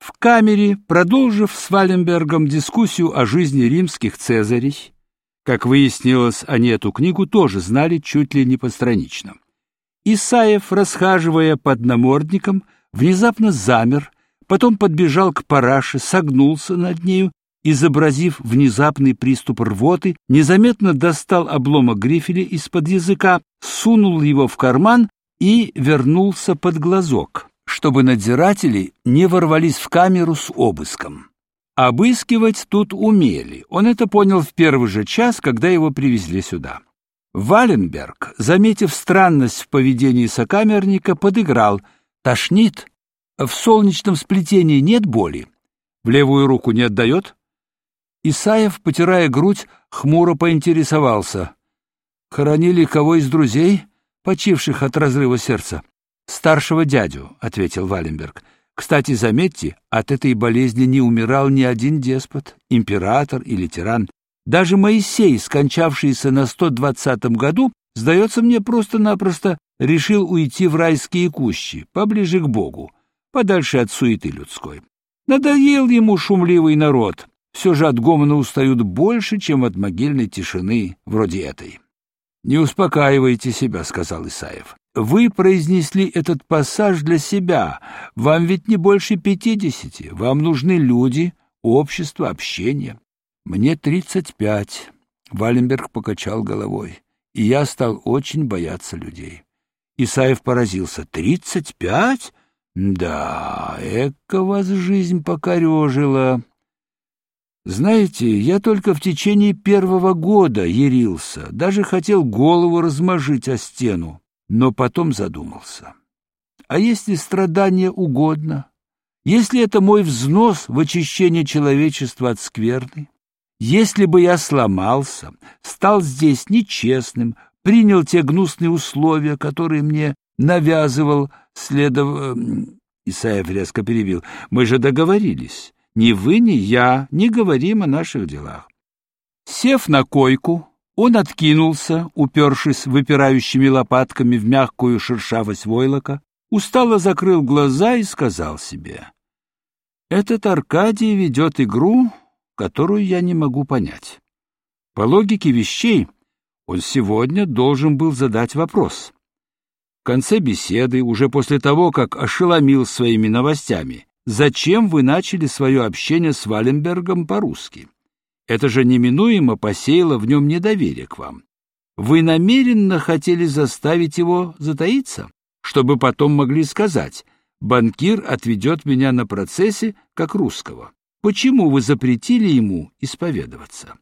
В камере, продолжив с Валенбергом дискуссию о жизни римских цезарей, как выяснилось, они эту книгу тоже знали чуть ли не постранично. Исаев, расхаживая под намордником, внезапно замер, потом подбежал к параше, согнулся над нею, изобразив внезапный приступ рвоты, незаметно достал обломок грифеля из-под языка, сунул его в карман и вернулся под глазок чтобы надзиратели не ворвались в камеру с обыском. Обыскивать тут умели. Он это понял в первый же час, когда его привезли сюда. Валенберг, заметив странность в поведении сокамерника, подыграл. Тошнит? В солнечном сплетении нет боли? В левую руку не отдает? Исаев, потирая грудь, хмуро поинтересовался. Хоронили кого из друзей, почивших от разрыва сердца? Старшего дядю, ответил Валенберг. Кстати, заметьте, от этой болезни не умирал ни один деспот, император или тиран. Даже Моисей, скончавшийся на 120-м году, сдается мне просто-напросто решил уйти в райские кущи, поближе к Богу, подальше от суеты людской. Надоел ему шумливый народ. Все же от гомона устают больше, чем от могильной тишины, вроде этой. «Не успокаивайте себя», — сказал Исаев. Вы произнесли этот пассаж для себя. Вам ведь не больше пятидесяти. Вам нужны люди, общество, общение. Мне тридцать пять. Валенберг покачал головой, и я стал очень бояться людей. Исаев поразился. Тридцать пять? Да, эка вас жизнь покорежила. Знаете, я только в течение первого года ярился, даже хотел голову размажить о стену но потом задумался. А если страдание угодно? Если это мой взнос в очищение человечества от скверны? Если бы я сломался, стал здесь нечестным, принял те гнусные условия, которые мне навязывал следов... Исаев резко перебил. Мы же договорились. Ни вы, ни я не говорим о наших делах. Сев на койку, он откинулся, упершись выпирающими лопатками в мягкую шершавость войлока, устало закрыл глаза и сказал себе, «Этот Аркадий ведет игру, которую я не могу понять. По логике вещей он сегодня должен был задать вопрос. В конце беседы, уже после того, как ошеломил своими новостями, зачем вы начали свое общение с Валенбергом по-русски? Это же неминуемо посеяло в нем недоверие к вам. Вы намеренно хотели заставить его затаиться, чтобы потом могли сказать «банкир отведет меня на процессе как русского». Почему вы запретили ему исповедоваться?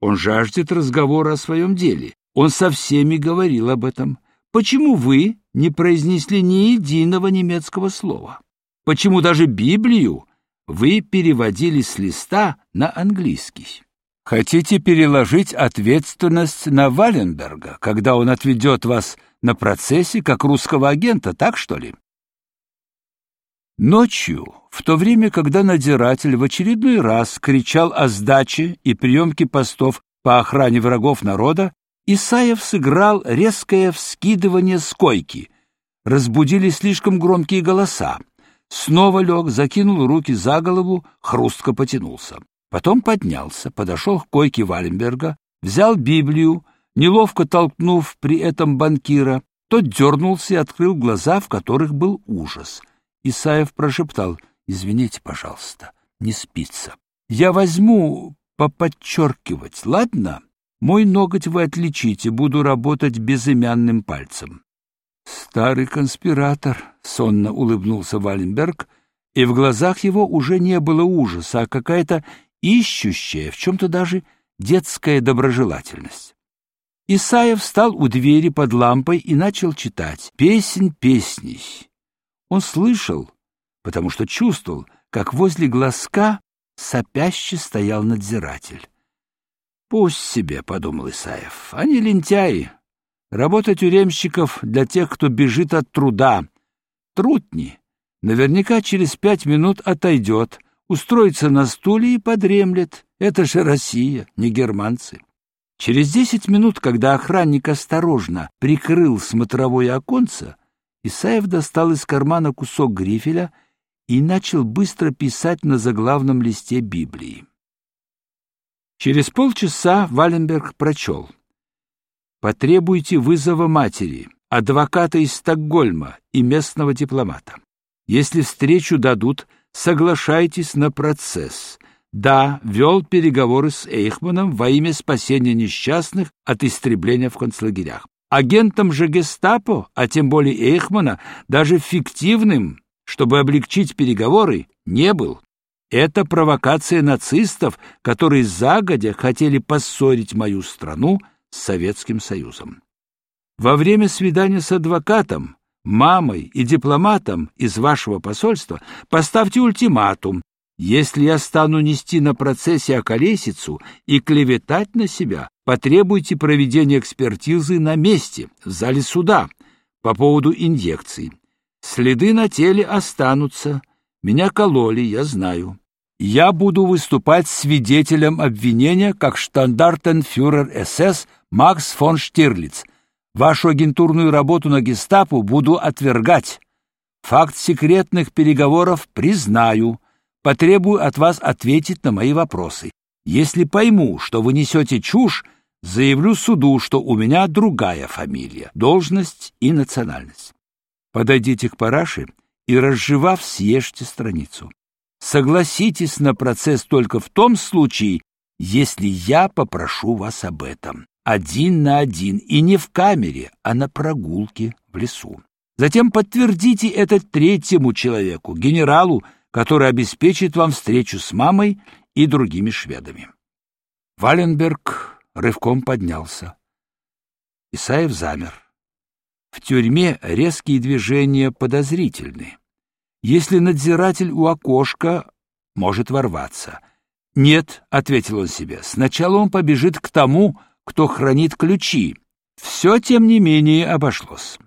Он жаждет разговора о своем деле. Он со всеми говорил об этом. Почему вы не произнесли ни единого немецкого слова? Почему даже Библию вы переводили с листа на английский? Хотите переложить ответственность на Валенберга, когда он отведет вас на процессе как русского агента, так что ли? Ночью, в то время, когда надзиратель в очередной раз кричал о сдаче и приемке постов по охране врагов народа, Исаев сыграл резкое вскидывание с койки. Разбудили слишком громкие голоса. Снова лег, закинул руки за голову, хрустко потянулся. Потом поднялся, подошел к койке Валенберга, взял Библию, неловко толкнув при этом банкира. Тот дернулся и открыл глаза, в которых был ужас. Исаев прошептал, «Извините, пожалуйста, не спится. Я возьму поподчеркивать, ладно? Мой ноготь вы отличите, буду работать безымянным пальцем». «Старый конспиратор», — сонно улыбнулся Валенберг, и в глазах его уже не было ужаса, а какая-то ищущая, в чем-то даже детская доброжелательность. Исаев встал у двери под лампой и начал читать «Песнь песней». Он слышал, потому что чувствовал, как возле глазка сопяще стоял надзиратель. «Пусть себе», — подумал Исаев, — «они лентяи. Работа тюремщиков для тех, кто бежит от труда. Трутни. Наверняка через пять минут отойдет, устроится на стуле и подремлет. Это же Россия, не германцы. Через десять минут, когда охранник осторожно прикрыл смотровое оконце, Исаев достал из кармана кусок грифеля и начал быстро писать на заглавном листе Библии. Через полчаса Валенберг прочел. «Потребуйте вызова матери, адвоката из Стокгольма и местного дипломата. Если встречу дадут, соглашайтесь на процесс. Да, вел переговоры с Эйхманом во имя спасения несчастных от истребления в концлагерях. Агентом же гестапо, а тем более Эйхмана, даже фиктивным, чтобы облегчить переговоры, не был. Это провокация нацистов, которые загодя хотели поссорить мою страну с Советским Союзом. Во время свидания с адвокатом, мамой и дипломатом из вашего посольства поставьте ультиматум. Если я стану нести на процессе околесицу и клеветать на себя, потребуйте проведения экспертизы на месте, в зале суда, по поводу инъекций. Следы на теле останутся. Меня кололи, я знаю. Я буду выступать свидетелем обвинения как штандартенфюрер СС Макс фон Штирлиц. Вашу агентурную работу на гестапо буду отвергать. Факт секретных переговоров признаю. Потребую от вас ответить на мои вопросы. Если пойму, что вы несете чушь, заявлю суду, что у меня другая фамилия, должность и национальность. Подойдите к параше и, разжевав, съешьте страницу. Согласитесь на процесс только в том случае, если я попрошу вас об этом. Один на один, и не в камере, а на прогулке в лесу. Затем подтвердите это третьему человеку, генералу, который обеспечит вам встречу с мамой и другими шведами. Валенберг рывком поднялся. Исаев замер. В тюрьме резкие движения подозрительны. Если надзиратель у окошка, может ворваться. Нет, ответил он себе. Сначала он побежит к тому, кто хранит ключи. Все тем не менее обошлось.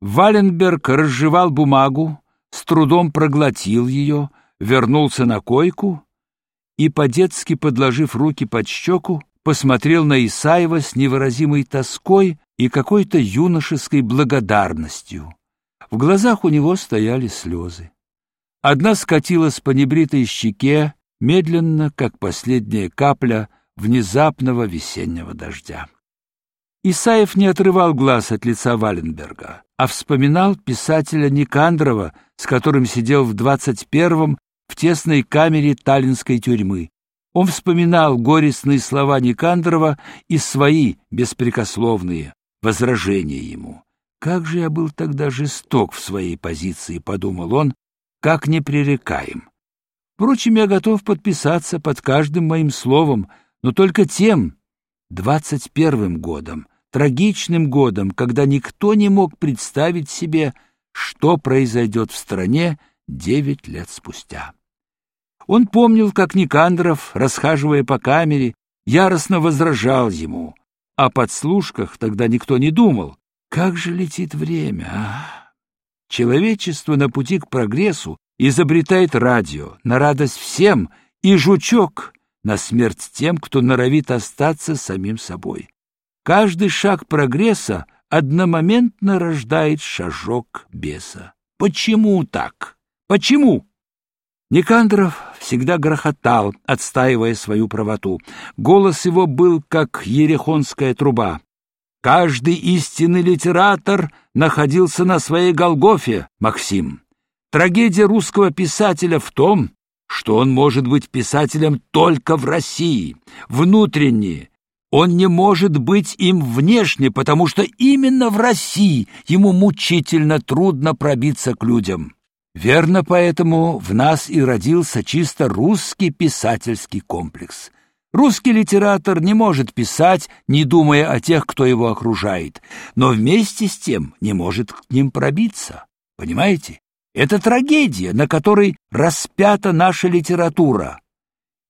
Валенберг разжевал бумагу, с трудом проглотил ее, вернулся на койку и по-детски подложив руки под щеку, посмотрел на Исаева с невыразимой тоской и какой-то юношеской благодарностью. В глазах у него стояли слезы. Одна скатилась по небритой щеке, медленно, как последняя капля внезапного весеннего дождя. Исаев не отрывал глаз от лица Валенберга, а вспоминал писателя Никандрова, с которым сидел в двадцать первом в тесной камере таллинской тюрьмы. Он вспоминал горестные слова Никандрова и свои беспрекословные возражения ему. «Как же я был тогда жесток в своей позиции», — подумал он, — «как непререкаем. Впрочем, я готов подписаться под каждым моим словом, но только тем, двадцать первым годом, трагичным годом, когда никто не мог представить себе, что произойдет в стране девять лет спустя. Он помнил, как Никандров, расхаживая по камере, яростно возражал ему. О подслушках тогда никто не думал. Как же летит время, а? Человечество на пути к прогрессу изобретает радио на радость всем и жучок на смерть тем, кто норовит остаться самим собой. Каждый шаг прогресса одномоментно рождает шажок беса. Почему так? Почему? Никандров всегда грохотал, отстаивая свою правоту. Голос его был как ерехонская труба. Каждый истинный литератор находился на своей Голгофе, Максим. Трагедия русского писателя в том, что он может быть писателем только в России, внутренне. Он не может быть им внешне, потому что именно в России ему мучительно трудно пробиться к людям. Верно, поэтому в нас и родился чисто русский писательский комплекс. Русский литератор не может писать, не думая о тех, кто его окружает, но вместе с тем не может к ним пробиться. Понимаете? Это трагедия, на которой распята наша литература.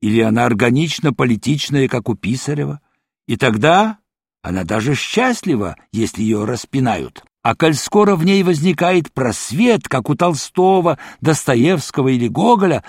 Или она органично политичная, как у Писарева, и тогда она даже счастлива, если ее распинают. А коль скоро в ней возникает просвет, как у Толстого, Достоевского или Гоголя,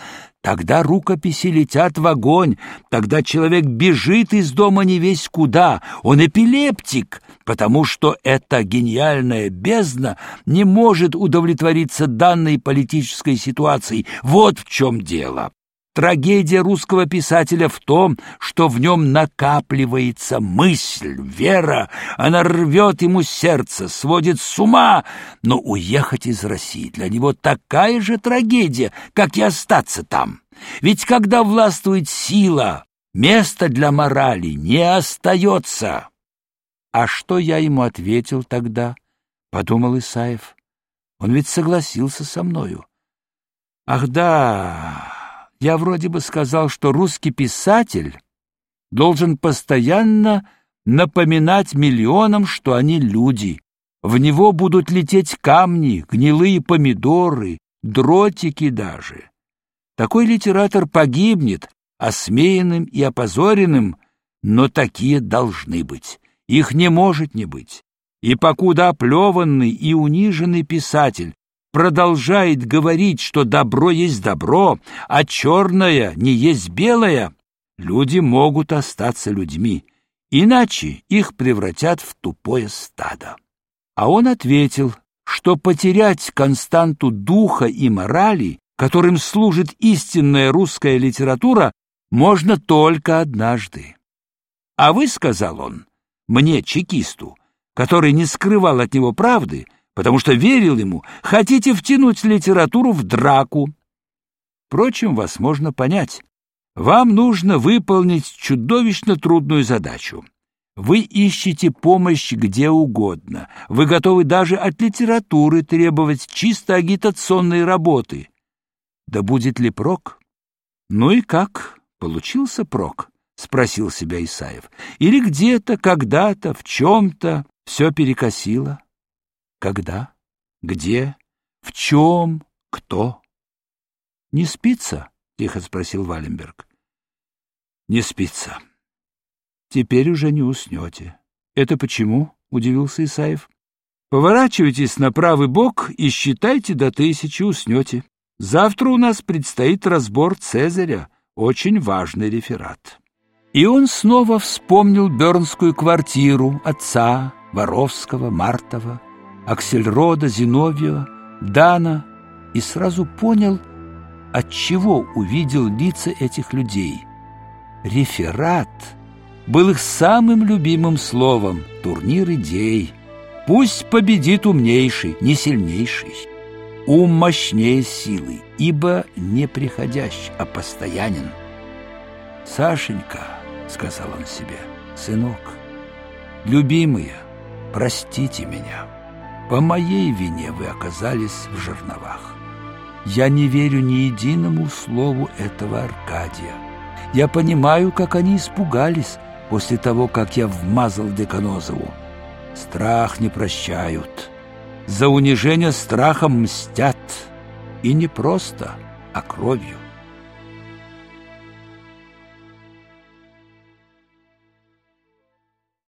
Тогда рукописи летят в огонь, тогда человек бежит из дома не весь куда, он эпилептик, потому что эта гениальная бездна не может удовлетвориться данной политической ситуацией. Вот в чем дело. Трагедия русского писателя в том, что в нем накапливается мысль, вера, она рвет ему сердце, сводит с ума, но уехать из России для него такая же трагедия, как и остаться там. Ведь когда властвует сила, места для морали не остается. А что я ему ответил тогда? — подумал Исаев. Он ведь согласился со мною. Ах да, я вроде бы сказал, что русский писатель должен постоянно напоминать миллионам, что они люди. В него будут лететь камни, гнилые помидоры, дротики даже. Такой литератор погибнет, осмеянным и опозоренным, но такие должны быть. Их не может не быть. И покуда оплеванный и униженный писатель продолжает говорить, что добро есть добро, а черное не есть белое, люди могут остаться людьми, иначе их превратят в тупое стадо. А он ответил, что потерять константу духа и морали, которым служит истинная русская литература, можно только однажды. А вы, сказал он, мне, чекисту, который не скрывал от него правды, потому что верил ему, хотите втянуть литературу в драку. Впрочем, вас можно понять. Вам нужно выполнить чудовищно трудную задачу. Вы ищете помощь где угодно. Вы готовы даже от литературы требовать чисто агитационной работы. Да будет ли прок? Ну и как? Получился прок? Спросил себя Исаев. Или где-то, когда-то, в чем-то все перекосило? Когда? Где? В чем? Кто? Не спится? Тихо спросил Валенберг. Не спится. Теперь уже не уснете. Это почему? Удивился Исаев. Поворачивайтесь на правый бок и считайте до тысячи, уснете. Завтра у нас предстоит разбор Цезаря, очень важный реферат. И он снова вспомнил Бернскую квартиру отца, Воровского, Мартова, Аксельрода, Зиновьева, Дана и сразу понял, от чего увидел лица этих людей. Реферат был их самым любимым словом, турнир идей. Пусть победит умнейший, не сильнейший. Ум мощнее силы, ибо не приходящий, а постоянен. «Сашенька», — сказал он себе, — «сынок, любимые, простите меня». По моей вине вы оказались в жерновах. Я не верю ни единому слову этого Аркадия. Я понимаю, как они испугались после того, как я вмазал Деканозову. Страх не прощают. За унижение страхом мстят. И не просто, а кровью.